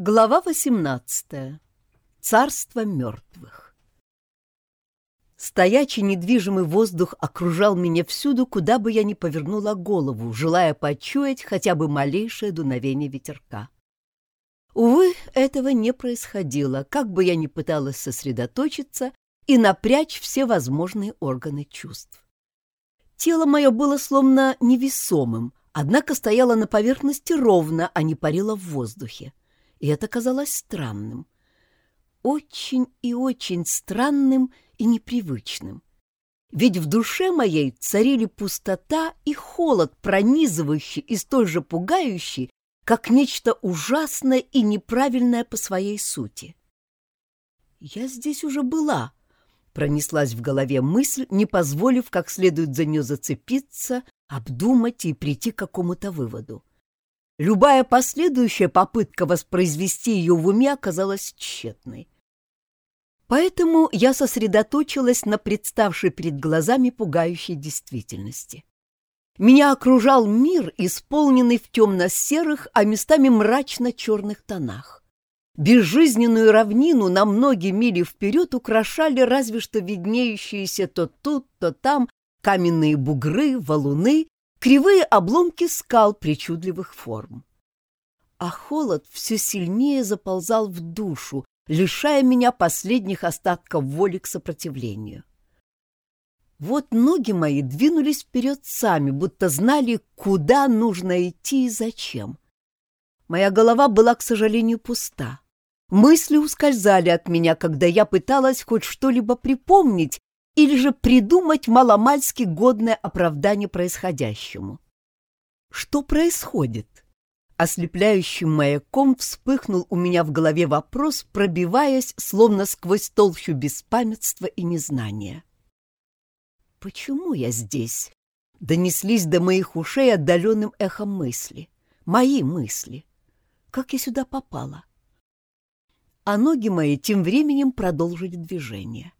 Глава 18. Царство мертвых. Стоячий недвижимый воздух окружал меня всюду, куда бы я ни повернула голову, желая почуять хотя бы малейшее дуновение ветерка. Увы, этого не происходило, как бы я ни пыталась сосредоточиться и напрячь все возможные органы чувств. Тело мое было словно невесомым, однако стояло на поверхности ровно, а не парило в воздухе и это казалось странным. Очень и очень странным и непривычным. Ведь в душе моей царили пустота и холод, пронизывающий и столь же пугающий, как нечто ужасное и неправильное по своей сути. «Я здесь уже была», — пронеслась в голове мысль, не позволив как следует за нее зацепиться, обдумать и прийти к какому-то выводу. Любая последующая попытка воспроизвести ее в уме оказалась тщетной. Поэтому я сосредоточилась на представшей перед глазами пугающей действительности. Меня окружал мир, исполненный в темно-серых, а местами мрачно-черных тонах. Безжизненную равнину на многие мили вперед украшали разве что виднеющиеся то тут, то там каменные бугры, валуны кривые обломки скал причудливых форм. А холод все сильнее заползал в душу, лишая меня последних остатков воли к сопротивлению. Вот ноги мои двинулись вперед сами, будто знали, куда нужно идти и зачем. Моя голова была, к сожалению, пуста. Мысли ускользали от меня, когда я пыталась хоть что-либо припомнить или же придумать маломальски годное оправдание происходящему. Что происходит? Ослепляющим маяком вспыхнул у меня в голове вопрос, пробиваясь, словно сквозь толщу беспамятства и незнания. «Почему я здесь?» Донеслись до моих ушей отдаленным эхом мысли. Мои мысли. Как я сюда попала? А ноги мои тем временем продолжили движение.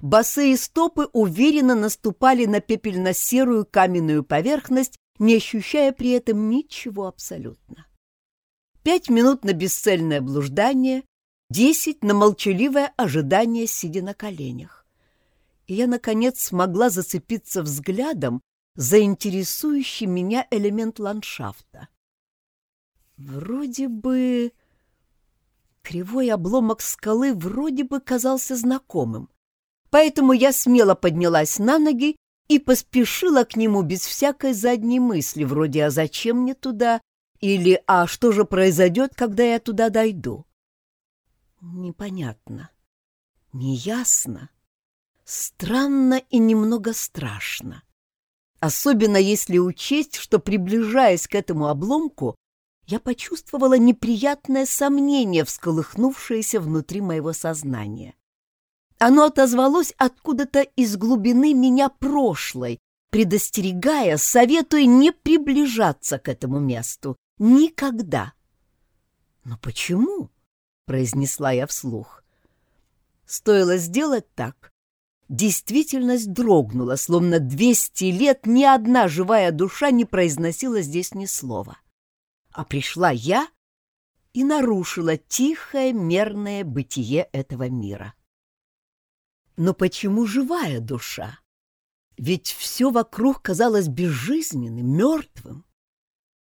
Босые стопы уверенно наступали на пепельно-серую каменную поверхность, не ощущая при этом ничего абсолютно. Пять минут на бесцельное блуждание, десять на молчаливое ожидание, сидя на коленях. И я, наконец, смогла зацепиться взглядом за интересующий меня элемент ландшафта. Вроде бы... Кривой обломок скалы вроде бы казался знакомым поэтому я смело поднялась на ноги и поспешила к нему без всякой задней мысли, вроде «а зачем мне туда?» или «а что же произойдет, когда я туда дойду?» Непонятно, неясно, странно и немного страшно. Особенно если учесть, что, приближаясь к этому обломку, я почувствовала неприятное сомнение, всколыхнувшееся внутри моего сознания. Оно отозвалось откуда-то из глубины меня прошлой, предостерегая, советуя не приближаться к этому месту. Никогда. «Но почему?» — произнесла я вслух. Стоило сделать так. Действительность дрогнула, словно двести лет ни одна живая душа не произносила здесь ни слова. А пришла я и нарушила тихое, мерное бытие этого мира. Но почему живая душа? Ведь все вокруг казалось безжизненным, мертвым.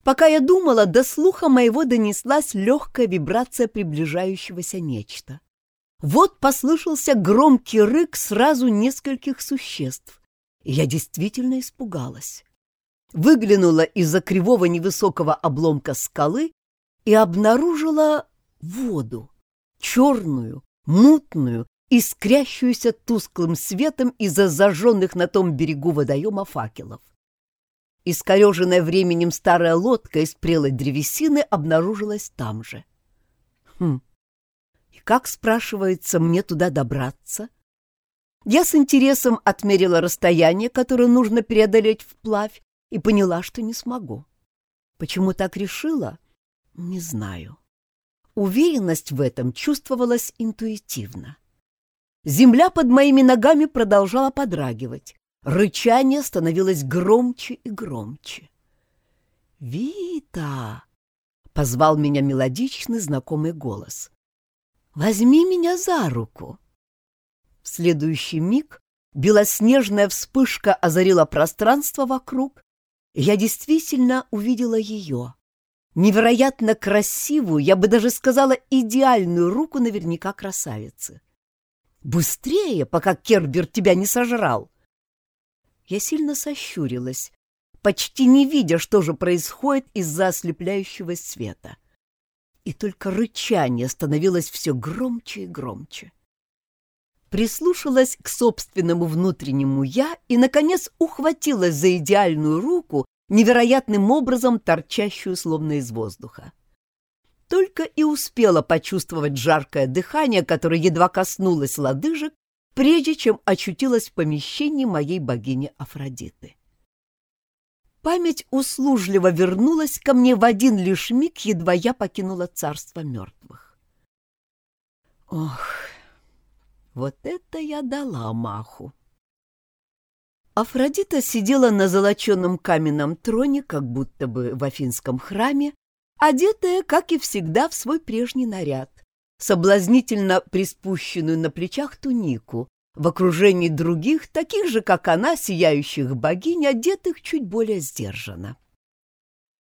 Пока я думала, до слуха моего донеслась легкая вибрация приближающегося нечто. Вот послышался громкий рык сразу нескольких существ, я действительно испугалась. Выглянула из-за кривого невысокого обломка скалы и обнаружила воду, черную, мутную, искрящуюся тусклым светом из-за зажженных на том берегу водоема факелов. Искореженная временем старая лодка из прелой древесины обнаружилась там же. Хм, и как, спрашивается, мне туда добраться? Я с интересом отмерила расстояние, которое нужно преодолеть вплавь, и поняла, что не смогу. Почему так решила? Не знаю. Уверенность в этом чувствовалась интуитивно. Земля под моими ногами продолжала подрагивать. Рычание становилось громче и громче. «Вита!» позвал меня мелодичный знакомый голос. «Возьми меня за руку!» В следующий миг белоснежная вспышка озарила пространство вокруг, я действительно увидела ее. Невероятно красивую, я бы даже сказала, идеальную руку наверняка красавицы. «Быстрее, пока Кербер тебя не сожрал!» Я сильно сощурилась, почти не видя, что же происходит из-за ослепляющего света. И только рычание становилось все громче и громче. Прислушалась к собственному внутреннему «я» и, наконец, ухватилась за идеальную руку, невероятным образом торчащую словно из воздуха. Только и успела почувствовать жаркое дыхание, которое едва коснулось лодыжек, прежде чем очутилась в помещении моей богини Афродиты. Память услужливо вернулась ко мне в один лишь миг, едва я покинула царство мертвых. Ох, вот это я дала маху! Афродита сидела на золоченном каменном троне, как будто бы в Афинском храме, одетая, как и всегда, в свой прежний наряд, соблазнительно приспущенную на плечах тунику, в окружении других, таких же, как она, сияющих богинь, одетых чуть более сдержанно.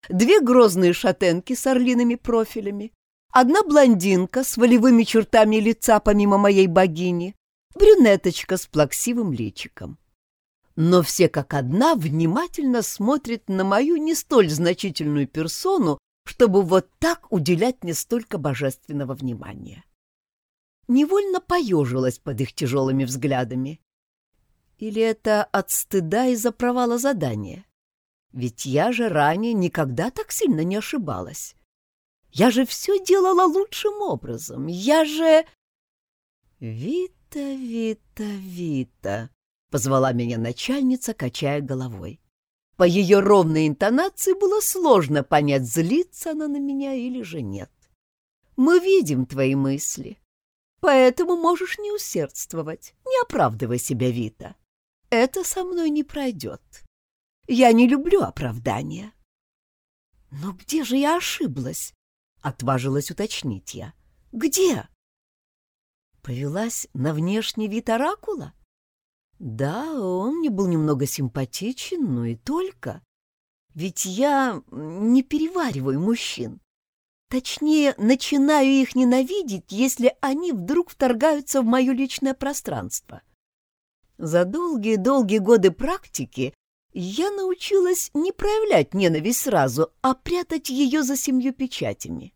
Две грозные шатенки с орлиными профилями, одна блондинка с волевыми чертами лица помимо моей богини, брюнеточка с плаксивым личиком. Но все как одна внимательно смотрят на мою не столь значительную персону, чтобы вот так уделять мне столько божественного внимания невольно поежилась под их тяжелыми взглядами. Или это от стыда из-за провала задания? Ведь я же ранее никогда так сильно не ошибалась. Я же все делала лучшим образом. Я же... «Вита, Вита, Вита», — позвала меня начальница, качая головой. По ее ровной интонации было сложно понять, злится она на меня или же нет. «Мы видим твои мысли. Поэтому можешь не усердствовать, не оправдывай себя, Вита. Это со мной не пройдет. Я не люблю оправдания. Но где же я ошиблась? Отважилась уточнить я. Где? Повелась на внешний вид оракула? Да, он мне был немного симпатичен, но и только. Ведь я не перевариваю мужчин. Точнее, начинаю их ненавидеть, если они вдруг вторгаются в мое личное пространство. За долгие-долгие годы практики я научилась не проявлять ненависть сразу, а прятать ее за семью печатями.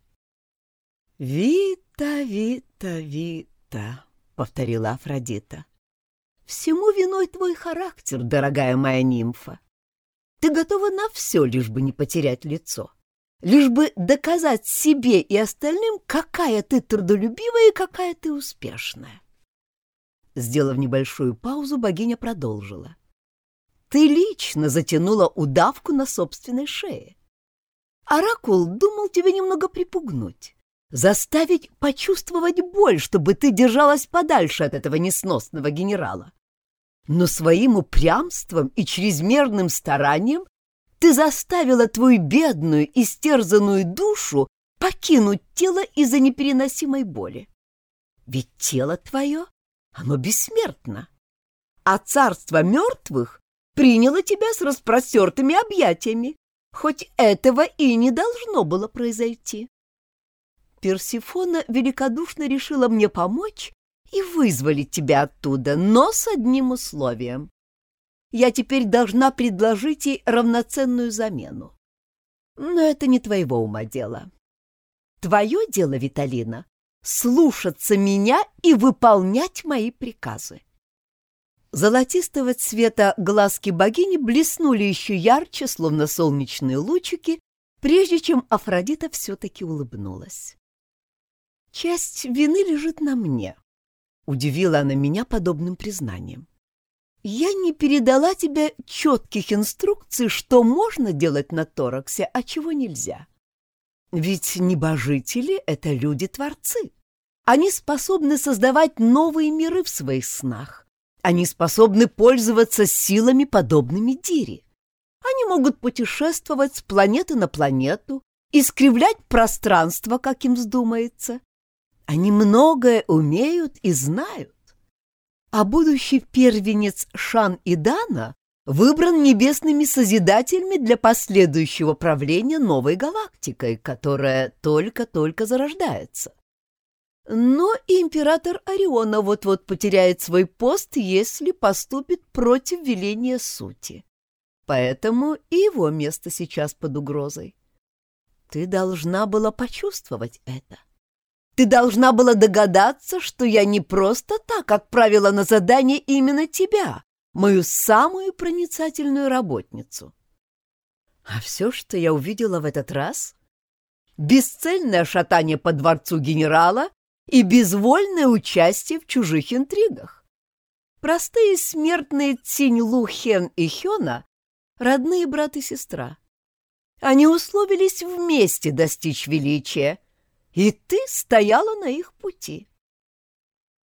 «Вита, Вита, Вита», — повторила Афродита. «Всему виной твой характер, дорогая моя нимфа. Ты готова на все, лишь бы не потерять лицо лишь бы доказать себе и остальным, какая ты трудолюбивая и какая ты успешная. Сделав небольшую паузу, богиня продолжила. Ты лично затянула удавку на собственной шее. Оракул думал тебя немного припугнуть, заставить почувствовать боль, чтобы ты держалась подальше от этого несносного генерала. Но своим упрямством и чрезмерным старанием ты заставила твою бедную, истерзанную душу покинуть тело из-за непереносимой боли. Ведь тело твое, оно бессмертно, а царство мертвых приняло тебя с распростертыми объятиями, хоть этого и не должно было произойти. Персифона великодушно решила мне помочь и вызволить тебя оттуда, но с одним условием я теперь должна предложить ей равноценную замену. Но это не твоего ума дело. Твое дело, Виталина, слушаться меня и выполнять мои приказы. Золотистого цвета глазки богини блеснули еще ярче, словно солнечные лучики, прежде чем Афродита все-таки улыбнулась. «Часть вины лежит на мне», — удивила она меня подобным признанием я не передала тебе четких инструкций, что можно делать на тораксе, а чего нельзя. Ведь небожители — это люди-творцы. Они способны создавать новые миры в своих снах. Они способны пользоваться силами, подобными Дире. Они могут путешествовать с планеты на планету искривлять пространство, как им вздумается. Они многое умеют и знают. А будущий первенец Шан и Дана выбран небесными созидателями для последующего правления новой галактикой, которая только-только зарождается. Но император Ориона вот-вот потеряет свой пост, если поступит против веления сути. Поэтому и его место сейчас под угрозой. Ты должна была почувствовать это. Ты должна была догадаться, что я не просто так отправила на задание именно тебя, мою самую проницательную работницу. А все, что я увидела в этот раз — бесцельное шатание по дворцу генерала и безвольное участие в чужих интригах. Простые смертные Цинь Лу Хен и Хёна — родные брат и сестра. Они условились вместе достичь величия, и ты стояла на их пути.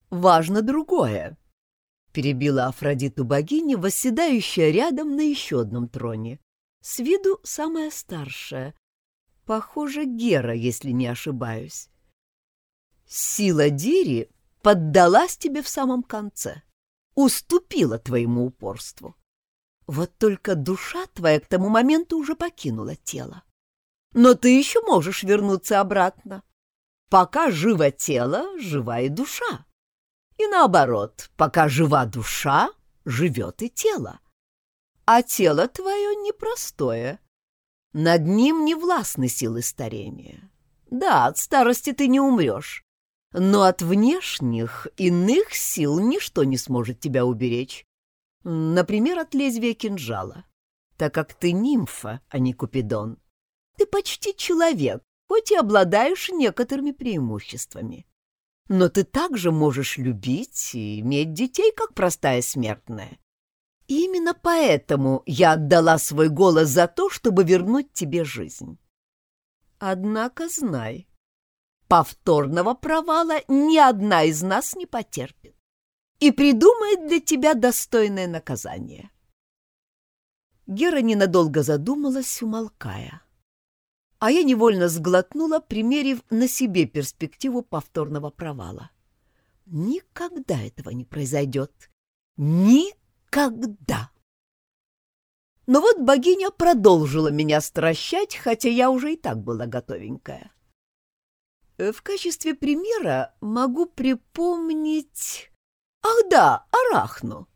Важно другое, — перебила Афродиту богиня, восседающая рядом на еще одном троне. С виду самая старшая. Похоже, Гера, если не ошибаюсь. Сила Дири поддалась тебе в самом конце, уступила твоему упорству. Вот только душа твоя к тому моменту уже покинула тело. Но ты еще можешь вернуться обратно. Пока живо тело, жива и душа. И наоборот, пока жива душа, живет и тело. А тело твое непростое. Над ним не властны силы старения. Да, от старости ты не умрешь, но от внешних, иных сил ничто не сможет тебя уберечь. Например, от лезвия кинжала. Так как ты нимфа, а не Купидон. Ты почти человек, хоть и обладаешь некоторыми преимуществами. Но ты также можешь любить и иметь детей, как простая смертная. И именно поэтому я отдала свой голос за то, чтобы вернуть тебе жизнь. Однако знай, повторного провала ни одна из нас не потерпит и придумает для тебя достойное наказание. Гера ненадолго задумалась, умолкая. А я невольно сглотнула, примерив на себе перспективу повторного провала. Никогда этого не произойдет. Никогда! Но вот богиня продолжила меня стращать, хотя я уже и так была готовенькая. В качестве примера могу припомнить... Ах да, Арахну.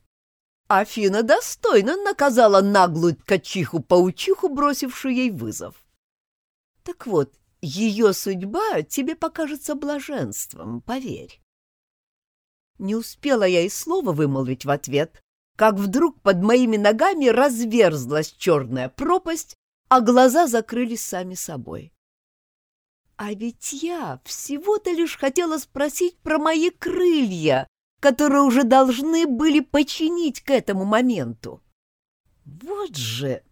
Афина достойно наказала наглую ткачиху-паучиху, бросившую ей вызов. Так вот, ее судьба тебе покажется блаженством, поверь. Не успела я и слова вымолвить в ответ, как вдруг под моими ногами разверзлась черная пропасть, а глаза закрылись сами собой. А ведь я всего-то лишь хотела спросить про мои крылья, которые уже должны были починить к этому моменту. Вот же...